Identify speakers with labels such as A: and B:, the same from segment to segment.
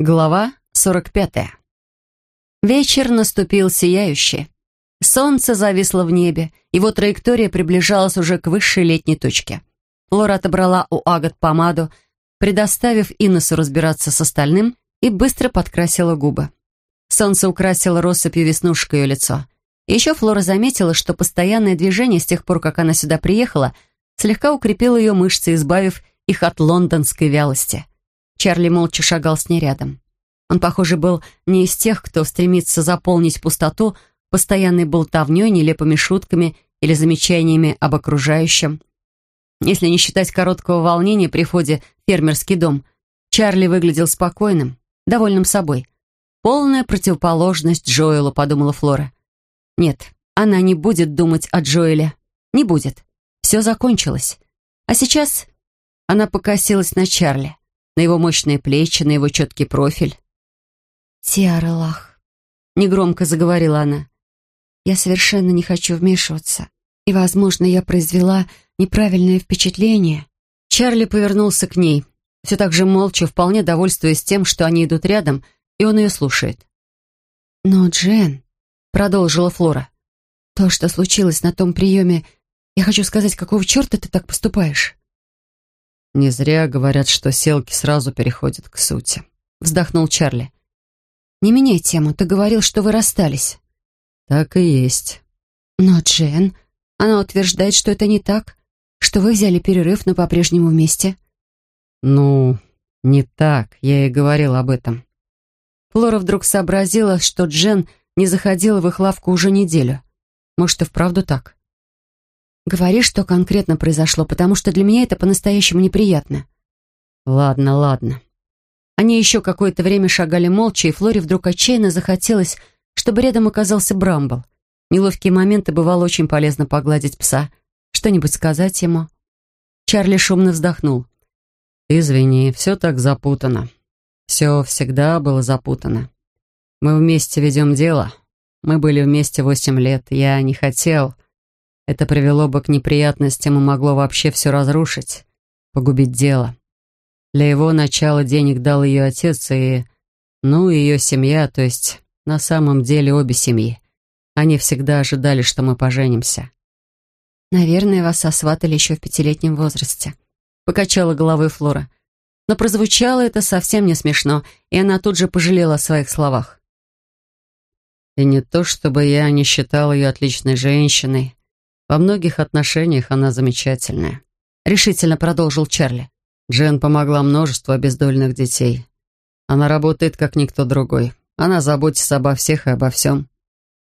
A: Глава 45. Вечер наступил сияющий. Солнце зависло в небе, его траектория приближалась уже к высшей летней точке. Лора отобрала у Агат помаду, предоставив Иннесу разбираться с остальным, и быстро подкрасила губы. Солнце украсило россыпью веснушек ее лицо. Еще Флора заметила, что постоянное движение с тех пор, как она сюда приехала, слегка укрепило ее мышцы, избавив их от лондонской вялости. Чарли молча шагал с ней рядом. Он, похоже, был не из тех, кто стремится заполнить пустоту постоянной болтовней, нелепыми шутками или замечаниями об окружающем. Если не считать короткого волнения при входе в фермерский дом, Чарли выглядел спокойным, довольным собой. Полная противоположность Джоэлу, подумала Флора. Нет, она не будет думать о Джоэле. Не будет. Все закончилось. А сейчас она покосилась на Чарли на его мощные плечи, на его четкий профиль.
B: «Тиаралах», — негромко заговорила она, — «я совершенно не хочу вмешиваться, и, возможно, я произвела неправильное впечатление».
A: Чарли повернулся к ней, все так же молча, вполне довольствуясь тем, что они идут рядом, и он ее слушает.
B: «Но, Джен», — продолжила Флора, — «то, что случилось на том приеме, я хочу сказать, какого черта ты так поступаешь?»
A: «Не зря говорят, что селки сразу переходят к сути», — вздохнул Чарли.
B: «Не меняй тему. Ты говорил, что вы расстались».
A: «Так и есть».
B: «Но Джен, она утверждает, что это не так, что вы взяли перерыв, но по-прежнему вместе».
A: «Ну, не так. Я и говорил об этом». Флора вдруг сообразила, что Джен не заходила в их лавку уже неделю. Может, и вправду так.
B: Говори, что конкретно произошло, потому что для меня это по-настоящему неприятно».
A: «Ладно, ладно». Они еще какое-то время шагали молча, и Флоре вдруг отчаянно захотелось, чтобы рядом оказался Брамбл. Неловкие моменты бывало очень полезно погладить пса, что-нибудь сказать ему. Чарли шумно вздохнул. «Извини, все так запутано. Все всегда было запутано. Мы вместе ведем дело. Мы были вместе восемь лет. Я не хотел...» Это привело бы к неприятностям и могло вообще все разрушить, погубить дело. Для его начала денег дал ее отец и... Ну, ее семья, то есть на самом деле обе семьи. Они всегда ожидали, что мы поженимся.
B: «Наверное, вас сосватали еще в пятилетнем возрасте», — покачала головой Флора. Но прозвучало это совсем не смешно, и она тут же пожалела о своих словах.
A: И не то, чтобы я не считал ее отличной женщиной, во многих отношениях она замечательная. Решительно продолжил Чарли. Джен помогла множеству обездольных детей. Она работает, как никто другой. Она заботится обо всех и обо всем.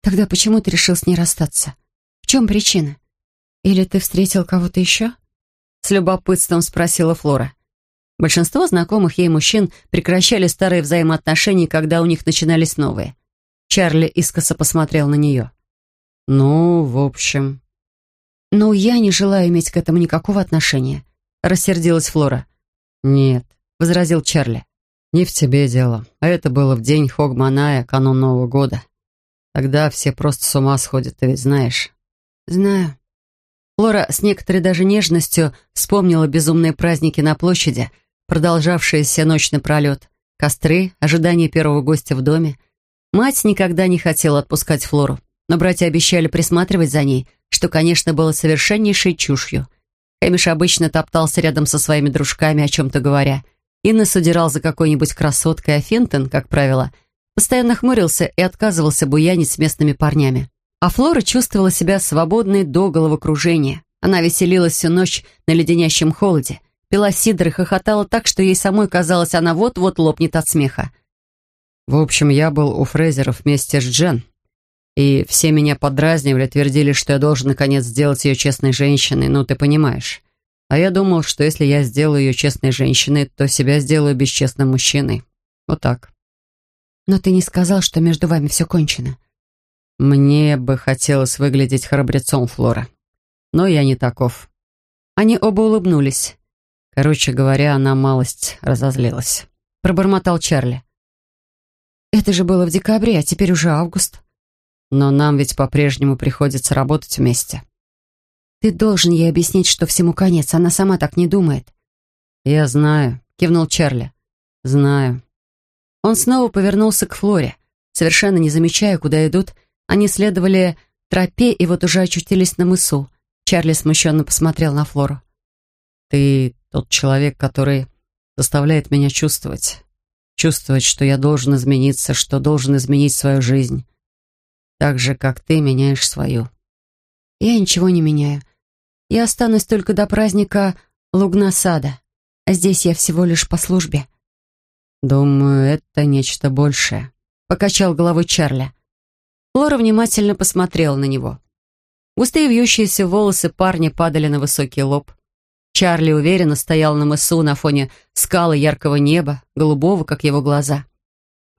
B: Тогда почему ты решил с ней расстаться? В чем причина? Или ты встретил кого-то еще?
A: С любопытством спросила Флора. Большинство знакомых ей мужчин прекращали старые взаимоотношения, когда у них начинались новые. Чарли искоса посмотрел на нее. «Ну, в общем...»
B: «Но я не желаю иметь к этому никакого отношения», — рассердилась Флора.
A: «Нет», — возразил Чарли. «Не в тебе дело. А это было в день Хогманая, канун Нового года. Тогда все просто с ума сходят, ты ведь знаешь».
B: «Знаю».
A: Флора с некоторой даже нежностью вспомнила безумные праздники на площади, продолжавшиеся ночь напролет, костры, ожидание первого гостя в доме. Мать никогда не хотела отпускать Флору, но братья обещали присматривать за ней, что, конечно, было совершеннейшей чушью. Хэмиш обычно топтался рядом со своими дружками, о чем-то говоря. Иннес удирал за какой-нибудь красоткой, а Финтон, как правило, постоянно хмурился и отказывался буянить с местными парнями. А Флора чувствовала себя свободной до головокружения. Она веселилась всю ночь на леденящем холоде, пила сидр и хохотала так, что ей самой казалось, она вот-вот лопнет от смеха. В общем, я был у Фрейзеров вместе с Джен, и все меня подразнивали, твердили, что я должен, наконец, сделать ее честной женщиной, ну, ты понимаешь. А я думал, что если я сделаю ее честной женщиной, то себя сделаю бесчестным мужчиной. Вот так.
B: Но ты не сказал, что между вами все кончено.
A: Мне бы хотелось выглядеть храбрецом, Флора. Но я не таков. Они оба улыбнулись. Короче говоря, она малость разозлилась. Пробормотал Чарли.
B: Это же было в декабре, а теперь уже август.
A: Но нам ведь по-прежнему приходится работать вместе.
B: Ты должен ей объяснить, что всему конец. Она сама так не думает.
A: Я знаю, кивнул Чарли. Знаю. Он снова повернулся к Флоре. Совершенно не замечая, куда идут, они следовали тропе и вот уже очутились на мысу. Чарли смущенно посмотрел на Флору.
C: «Ты тот человек, который заставляет меня чувствовать. Чувствовать, что я должен измениться, что должен изменить свою жизнь. Так же, как ты меняешь свою».
B: «Я ничего не меняю. Я останусь только до праздника Лугнасада, а здесь я всего лишь по службе».
C: «Думаю, это нечто большее», — покачал головой Чарли.
A: Флора внимательно посмотрела на него. Густые вьющиеся волосы парня падали на высокий лоб. Чарли уверенно стоял на мысу на фоне скалы яркого неба, голубого, как его глаза.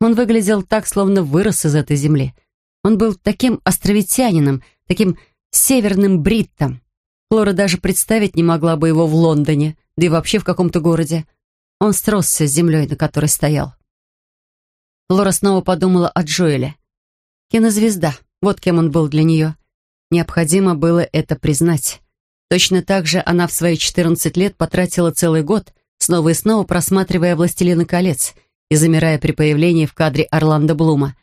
A: Он выглядел так, словно вырос из этой земли. Он был таким островитянином, таким северным бриттом. Флора даже представить не могла бы его в Лондоне, да и вообще в каком-то городе. Он сросся с землей, на которой стоял. Флора снова подумала о Джоэле. Кинозвезда. Вот кем он был для нее. Необходимо было это признать. Точно так же она в свои 14 лет потратила целый год, снова и снова просматривая «Властелина колец» и замирая при появлении в кадре Орландо Блума.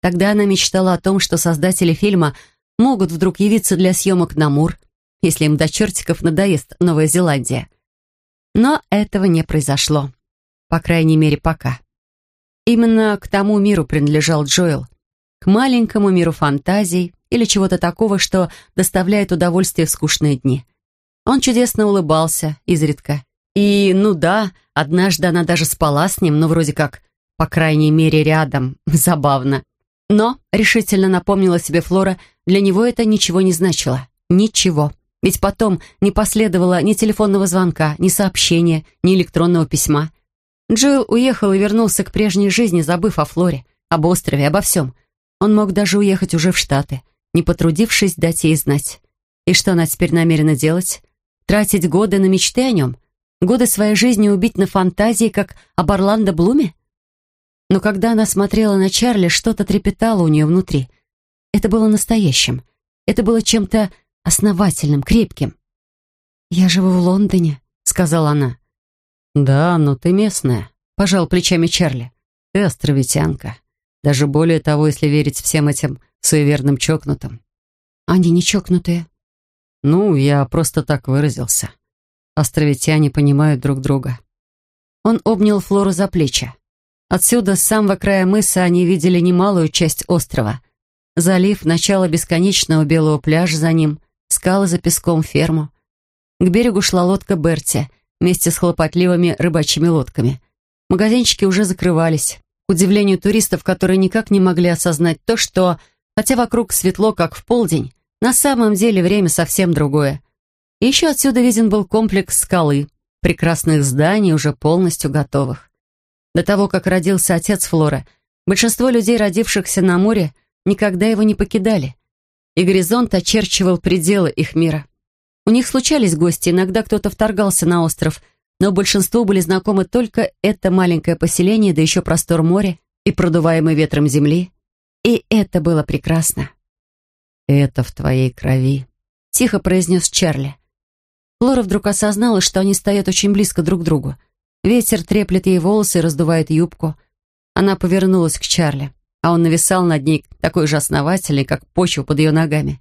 A: Тогда она мечтала о том, что создатели фильма могут вдруг явиться для съемок на Мур, если им до чертиков надоест Новая Зеландия. Но этого не произошло. По крайней мере, пока. Именно к тому миру принадлежал Джоэл — к маленькому миру фантазий или чего-то такого, что доставляет удовольствие в скучные дни. Он чудесно улыбался, изредка. И, ну да, однажды она даже спала с ним, но вроде как, по крайней мере, рядом. Забавно. Но, решительно напомнила себе Флора, для него это ничего не значило. Ничего. Ведь потом не последовало ни телефонного звонка, ни сообщения, ни электронного письма. Джилл уехал и вернулся к прежней жизни, забыв о Флоре, об острове, обо всем. Он мог даже уехать уже в Штаты, не потрудившись дать ей знать. И что она теперь намерена делать? Тратить годы на мечты о нем? Годы своей жизни убить на фантазии, как об Орландо Блуме? Но когда она смотрела на Чарли, что-то трепетало у нее внутри. Это было настоящим. Это было чем-то основательным, крепким. «Я живу в Лондоне», — сказала она.
C: «Да, но ты местная», — пожал плечами Чарли. «Ты островитянка. Даже более того, если верить всем этим суеверным чокнутым.
B: Они не чокнутые.
C: Ну, я просто так выразился. Островитяне понимают друг друга.
A: Он обнял Флору за плечи. Отсюда, с самого края мыса, они видели немалую часть острова. Залив, начало бесконечного белого пляжа за ним, скалы за песком, ферму. К берегу шла лодка Берти вместе с хлопотливыми рыбачьими лодками. Магазинчики уже закрывались. К удивлению туристов, которые никак не могли осознать то, что, хотя вокруг светло, как в полдень, на самом деле время совсем другое. И еще отсюда виден был комплекс скалы, прекрасных зданий, уже полностью готовых. До того, как родился отец Флора, большинство людей, родившихся на море, никогда его не покидали. И горизонт очерчивал пределы их мира. У них случались гости, иногда кто-то вторгался на остров – но большинству были знакомы только это маленькое поселение, да еще простор моря и продуваемый ветром земли. И это было прекрасно.
C: «Это в твоей крови», — тихо произнес Чарли.
A: Флора вдруг осознала, что они стоят очень близко друг к другу. Ветер треплет ей волосы и раздувает юбку. Она повернулась к Чарли, а он нависал над ней, такой же основательный, как почва под ее ногами.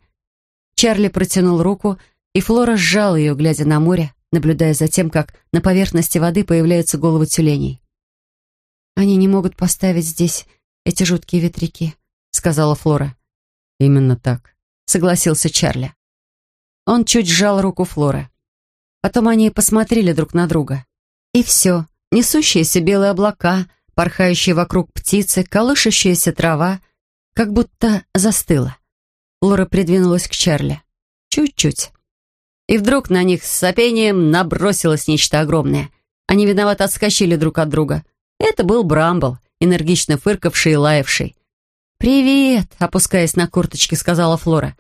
A: Чарли протянул руку, и Флора сжала ее, глядя на море, наблюдая за тем, как на поверхности воды появляются головы тюленей.
B: «Они не могут поставить здесь эти жуткие ветряки», — сказала Флора.
C: «Именно так», —
A: согласился Чарли. Он чуть сжал руку Флоры. Потом они посмотрели друг на друга. И все. Несущиеся белые облака, порхающие вокруг птицы, колышащаяся трава, как будто застыла. Флора придвинулась к Чарли. Чуть-чуть. И вдруг на них с сопением набросилось нечто огромное. Они виновато отскочили друг от друга. Это был Брамбл, энергично фыркавший и лаявший. «Привет!» — опускаясь на курточки, сказала Флора.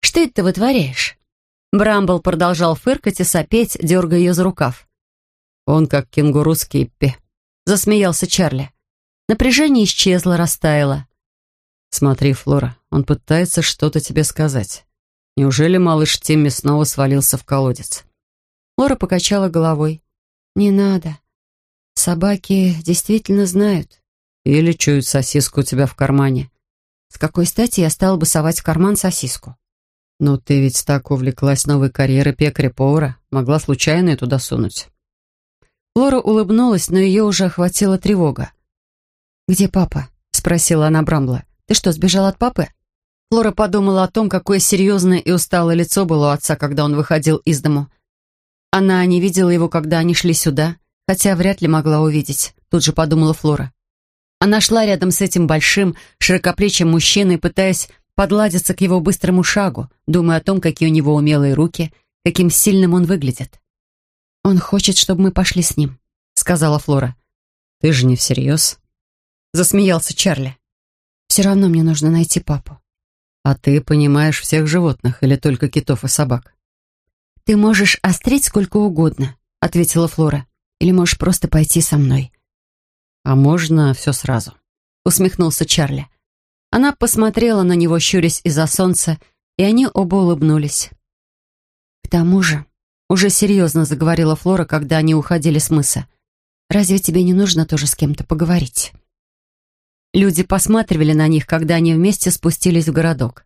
A: «Что это ты вытворяешь?» Брамбл продолжал фыркать и сопеть, дергая ее за рукав.
C: «Он как кенгуру Скиппи», — засмеялся Чарли.
A: Напряжение исчезло, растаяло.
C: «Смотри, Флора, он пытается что-то тебе сказать. Неужели малыш Тимми снова свалился в колодец?
A: Лора покачала головой.
B: «Не надо. Собаки действительно знают».
C: Или чуют сосиску у тебя в кармане.
B: С какой стати я стала бы совать в карман сосиску?
C: «Но ты ведь так увлеклась новой карьерой пекаря-повара, могла случайно ее туда сунуть».
A: Лора улыбнулась, но ее уже охватила тревога.
B: «Где папа?» — спросила она Брамбла. «Ты что, сбежал от папы?»
A: Лора подумала о том, какое серьезное и усталое лицо было у отца, когда он выходил из дому. Она не видела его, когда они шли сюда, хотя вряд ли могла увидеть, тут же подумала Флора. Она шла рядом с этим большим, широкоплечим мужчиной, пытаясь подладиться к его быстрому шагу, думая о том, какие у него умелые руки, каким сильным он выглядит.
B: «Он хочет, чтобы мы пошли с ним», — сказала Флора.
C: «Ты же не всерьез?»
A: Засмеялся Чарли.
B: «Все равно мне нужно найти папу».
C: «А ты понимаешь всех животных или только китов и собак?»
B: «Ты можешь острить сколько угодно», — ответила Флора. «Или можешь просто пойти со мной».
C: «А можно все сразу?»
A: — усмехнулся Чарли. Она посмотрела на него, щурясь из-за солнца, и они оба улыбнулись.
B: «К тому же», — уже серьезно заговорила Флора, когда они уходили с мыса, «разве тебе не нужно тоже с кем-то поговорить?»
A: Люди посматривали на них, когда они вместе спустились в городок.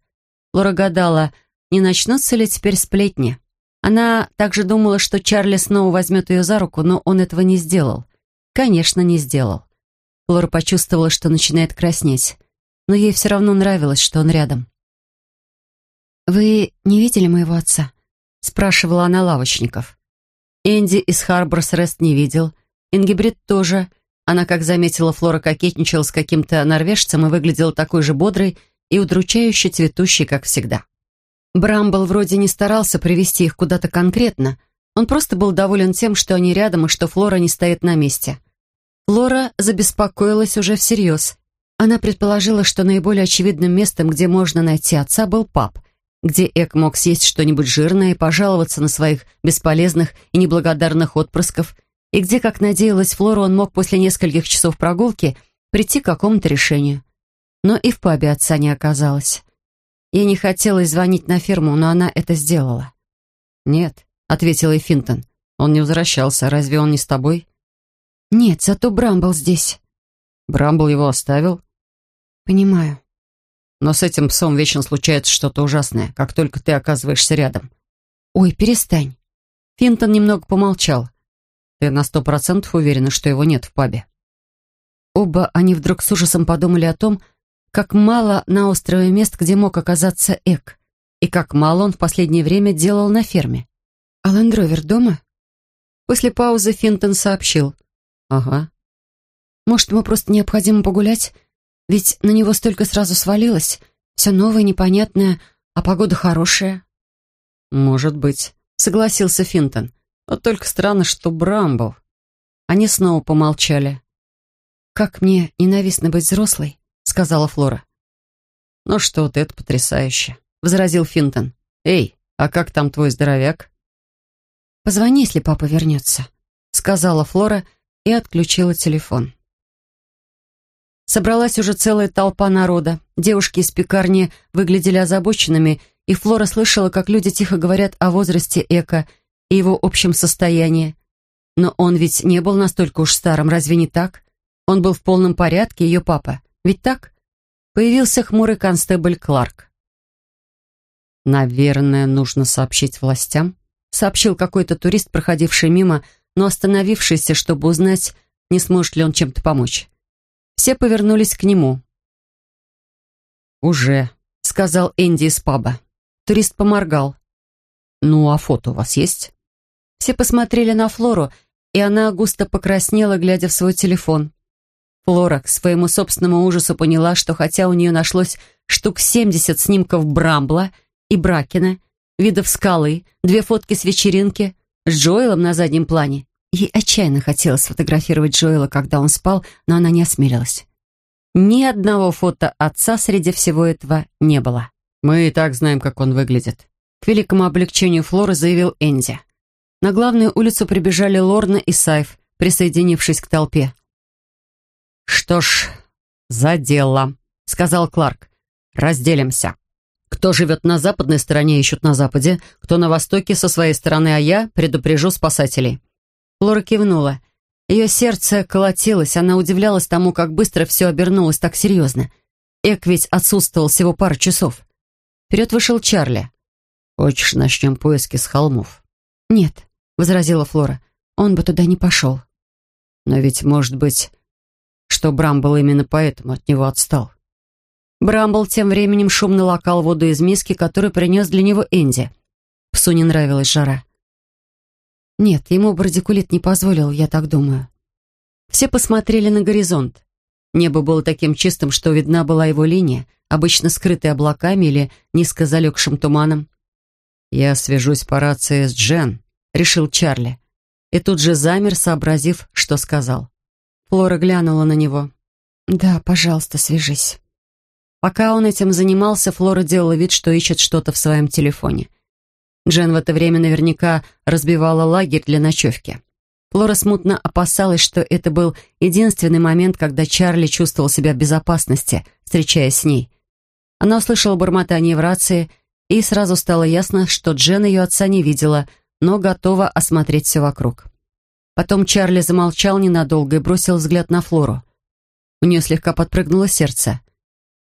A: Флора гадала, не начнутся ли теперь сплетни. Она также думала, что Чарли снова возьмет ее за руку, но он этого не сделал. Конечно, не сделал. Флора почувствовала, что начинает краснеть но ей все равно нравилось, что он рядом.
B: «Вы не видели моего отца?»
A: — спрашивала она лавочников. Энди из Харборс Рест не видел, Ингибрид тоже. Она, как заметила, Флора кокетничала с каким-то норвежцем и выглядела такой же бодрой и удручающе цветущей, как всегда. Брамбл вроде не старался привести их куда-то конкретно, он просто был доволен тем, что они рядом и что Флора не стоит на месте. Флора забеспокоилась уже всерьез. Она предположила, что наиболее очевидным местом, где можно найти отца, был паб, где Эк мог съесть что-нибудь жирное и пожаловаться на своих бесполезных и неблагодарных отпрысков, и где, как надеялась Флора, он мог после нескольких часов прогулки прийти к какому-то решению. Но и в пабе отца не оказалось. Ей не хотелось звонить на ферму, но она это сделала.
C: «Нет», — ответила Финтон. «Он не возвращался. Разве он не с тобой?»
B: «Нет, зато Брамбл здесь».
C: «Брамбл его оставил?»
B: «Понимаю».
C: «Но с этим псом вечно случается что-то ужасное, как только ты оказываешься рядом».
B: «Ой, перестань».
A: Финтон немного помолчал.
C: «Ты на сто процентов уверена, что его нет в пабе?»
A: Оба они вдруг с ужасом подумали о том, как мало на острове мест, где мог оказаться Эк, и как мало он в последнее время делал на ферме.
B: «А Лендровер дома?»
A: После паузы Финтон сообщил.
C: «Ага».
B: «Может, ему просто необходимо погулять? Ведь на него столько сразу свалилось. Все новое, непонятное, а погода хорошая.
C: «Может быть», — согласился Финтон. «Вот только странно, что Брамбл». Они снова помолчали.
B: «Как мне ненавистно быть взрослой», — сказала Флора.
C: «Ну что ты, это потрясающе», — возразил Финтон. «Эй, а как там твой здоровяк?»
B: «Позвони, если папа вернется», — сказала Флора и отключила телефон.
A: Собралась уже целая толпа народа. Девушки из пекарни выглядели озабоченными, и Флора слышала, как люди тихо говорят о возрасте Эка и его общем состоянии. Но он ведь не был настолько уж старым, разве не так? Он был в полном порядке, ее папа. Ведь так? Появился хмурый констебль Кларк.
C: «Наверное, нужно сообщить властям»,
A: сообщил какой-то турист, проходивший мимо, но остановившийся, чтобы узнать, не сможет ли он чем-то помочь. Все повернулись к нему.
C: «Уже», — сказал Энди из паба.
A: Турист поморгал.
C: «Ну, а фото у вас есть?»
A: Все посмотрели на Флору, и она густо покраснела, глядя в свой телефон. Флора к своему собственному ужасу поняла, что хотя у нее нашлось штук семьдесят снимков Брамбла и Бракина, видов скалы, две фотки с вечеринки, с Джоэлом на заднем плане, Ей отчаянно хотелось сфотографировать Джоэла, когда он спал, но она не осмелилась. Ни одного фото отца среди всего этого не было.
C: «Мы и так знаем, как он выглядит», —
A: к великому облегчению Флоры заявил Энди. На главную улицу прибежали Лорна и Сайф, присоединившись к толпе.
C: «Что ж, за дело», — сказал Кларк. «Разделимся. Кто живет на западной стороне, ищут на западе, кто на востоке со своей стороны, а я предупрежу спасателей».
A: Лора кивнула. Ее сердце колотилось, она удивлялась тому, как быстро все обернулось так серьезно. Эк ведь отсутствовал всего пару часов. Вперед вышел Чарли.
C: «Хочешь, начнем поиски с холмов?»
A: «Нет», — возразила Флора, — «он бы туда не пошел».
C: «Но ведь, может быть, что Брамбл именно поэтому от него отстал?»
A: Брамбл тем временем шумно лакал воду из миски, которую принес для него Энди. Псу не нравилась жара. Нет, ему бардикулит не позволил, я так думаю. Все посмотрели на горизонт. Небо было таким чистым, что видна была его линия, обычно скрытая облаками или низко залегшим туманом.
C: «Я свяжусь по рации с Джен», — решил Чарли. И тут же замер, сообразив, что сказал.
A: Флора глянула на него. «Да, пожалуйста, свяжись». Пока он этим занимался, Флора делала вид, что ищет что-то в своем телефоне. Джен в это время наверняка разбивала лагерь для ночевки. Флора смутно опасалась, что это был единственный момент, когда Чарли чувствовал себя в безопасности, встречаясь с ней. Она услышала бормотание в рации, и сразу стало ясно, что Джен ее отца не видела, но готова осмотреть все вокруг. Потом Чарли замолчал ненадолго и бросил взгляд на Флору. У нее слегка подпрыгнуло сердце.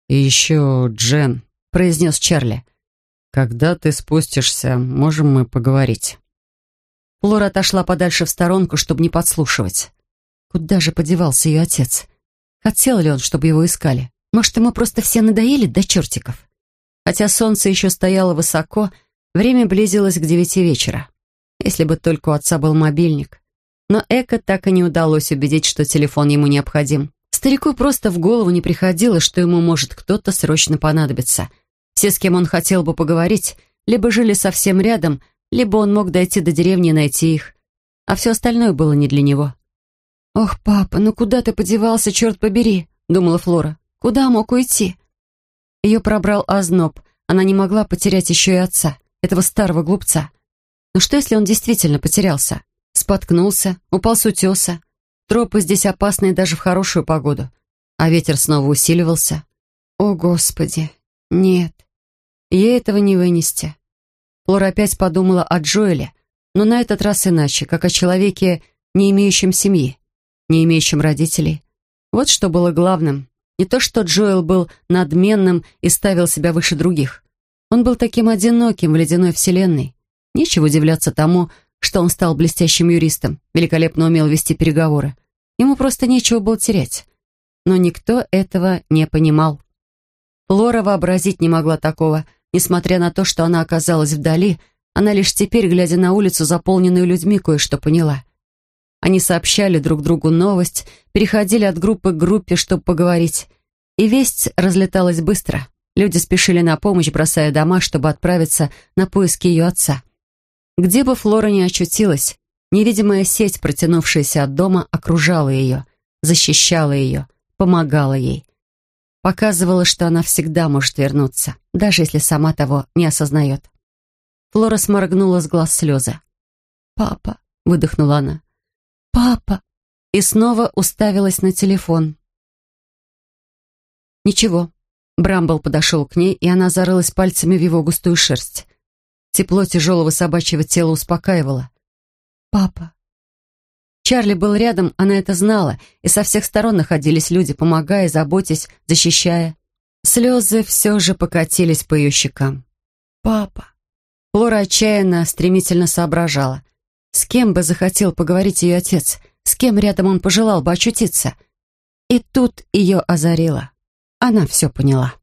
C: «И еще, Джен», — произнес Чарли, — «когда ты спустишься, можем мы поговорить?»
A: Флора отошла подальше в сторонку, чтобы не подслушивать. Куда же подевался ее отец? Хотел ли он, чтобы его искали? Может, ему просто все надоели до чертиков? Хотя солнце еще стояло высоко, время близилось к девяти вечера. Если бы только у отца был мобильник. Но Эко так и не удалось убедить, что телефон ему необходим. Старику просто в голову не приходило, что ему может кто-то срочно понадобиться. Все, с кем он хотел бы поговорить, либо жили совсем рядом, либо он мог дойти до деревни и найти их. А все остальное было не для него. «Ох, папа, ну куда ты подевался, черт побери?» — думала Флора. «Куда мог уйти?» Ее пробрал озноб. Она не могла потерять еще и отца, этого старого глупца. Но что, если он действительно потерялся? Споткнулся, упал с утеса. Тропы здесь опасные даже в хорошую погоду. А ветер снова усиливался. О, Господи! Нет, ей этого не вынести. Флора опять подумала о Джоэле, но на этот раз иначе, как о человеке, не имеющем семьи, не имеющем родителей. Вот что было главным. Не то, что Джоэл был надменным и ставил себя выше других. Он был таким одиноким в ледяной вселенной. Нечего удивляться тому, что он стал блестящим юристом, великолепно умел вести переговоры. Ему просто нечего было терять. Но никто этого не понимал. Флора вообразить не могла такого, Несмотря на то, что она оказалась вдали, она лишь теперь, глядя на улицу, заполненную людьми, кое-что поняла. Они сообщали друг другу новость, переходили от группы к группе, чтобы поговорить. И весть разлеталась быстро. Люди спешили на помощь, бросая дома, чтобы отправиться на поиски ее отца. Где бы Флора ни очутилась, невидимая сеть, протянувшаяся от дома, окружала ее, защищала ее, помогала ей показывала, что она всегда может вернуться, даже если сама того не осознает. Флора сморгнула с глаз слезы. «Папа», — выдохнула она, — «папа», и снова уставилась на телефон. Ничего. Брамбл подошел к ней, и она зарылась пальцами в его густую шерсть. Тепло тяжелого собачьего тела успокаивало. «Папа, Чарли был рядом, она это знала, и со всех сторон находились люди, помогая, заботясь, защищая. Слезы все же покатились по ее щекам. «Папа!» Флора отчаянно, стремительно соображала. С кем бы захотел поговорить ее отец? С кем рядом он пожелал бы очутиться? И тут ее озарило. Она все поняла.